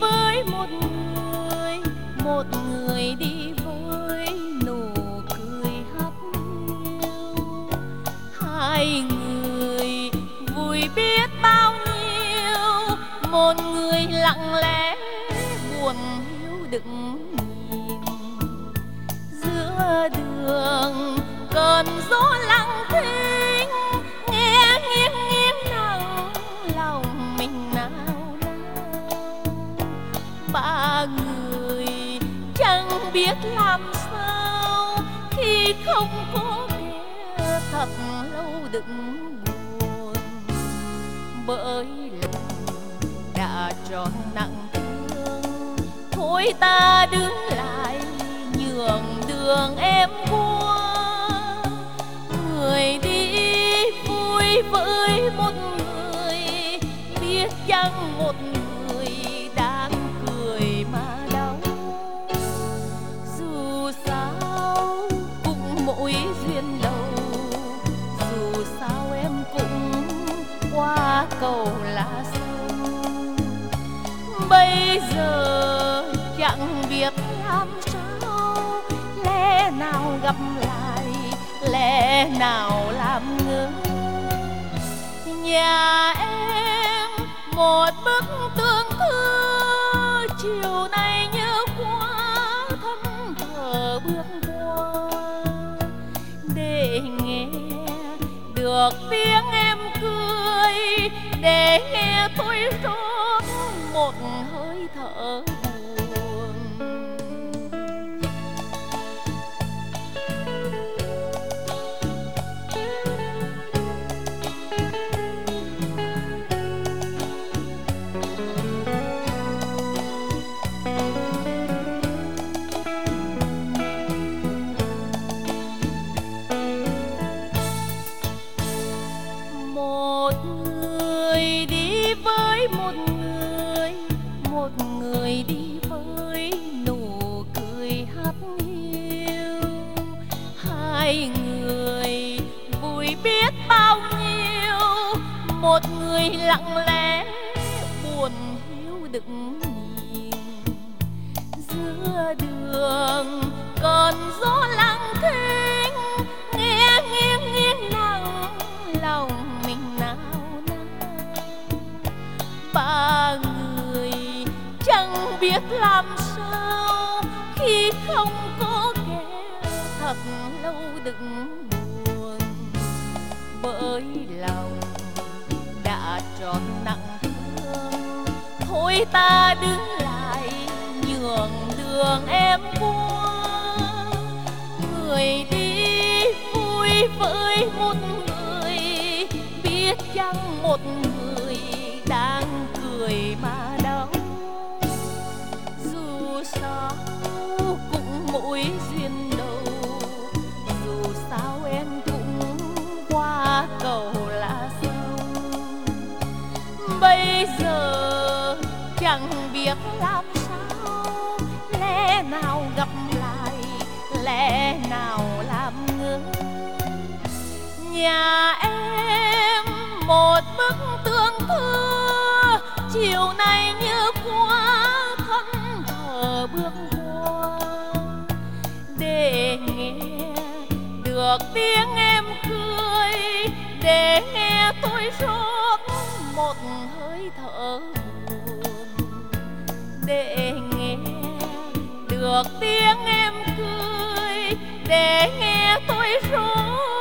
với một người một người đi với nụ cười hấp hiu hai người vui biết bao nhiêu, một người lặng lẽ buồn hiu đựng nhìn. Giữa đường cơn gió lặng thinh biết làm sao khi không có kẻ thật lâu đừng buồn. Bởi lòng đã tròn nặng thương, thôi ta đứng lại nhường đường em qua. Người đi vui với một người, biết chăng một người cầu lá sông bây giờ chẳng biết làm sao? Lẽ nào gặp lại? Lẽ nào làm ngơ? Nhà em một bức tương thư chiều nay nhớ quá thân thờ bước qua. Để nghe được tiếng em cười để nghe tôi rót một hơi thở. Người đi với nụ cười hát hiu hai người vui biết bao nhiêu, một người lặng lẽ buồn hiu đựng nhìn giữa đường cơn gió lạnh. Làm sao khi không có kẻ thật lâu đừng buồn? Bởi lòng đã tròn nặng thương, thôi ta đứng lại nhường đường em qua người đi vui với một người, biết chăng một người đang cười mà mối duyên đầu. Dù sao em cũng qua cầu lá sông bây giờ chẳng biết làm sao, lẽ nào gặp lại, lẽ nào làm ngơ? Nhà em được tiếng em cười. Để nghe tôi rót một hơi thở buồn. Để nghe được tiếng em cười. Để nghe tôi rót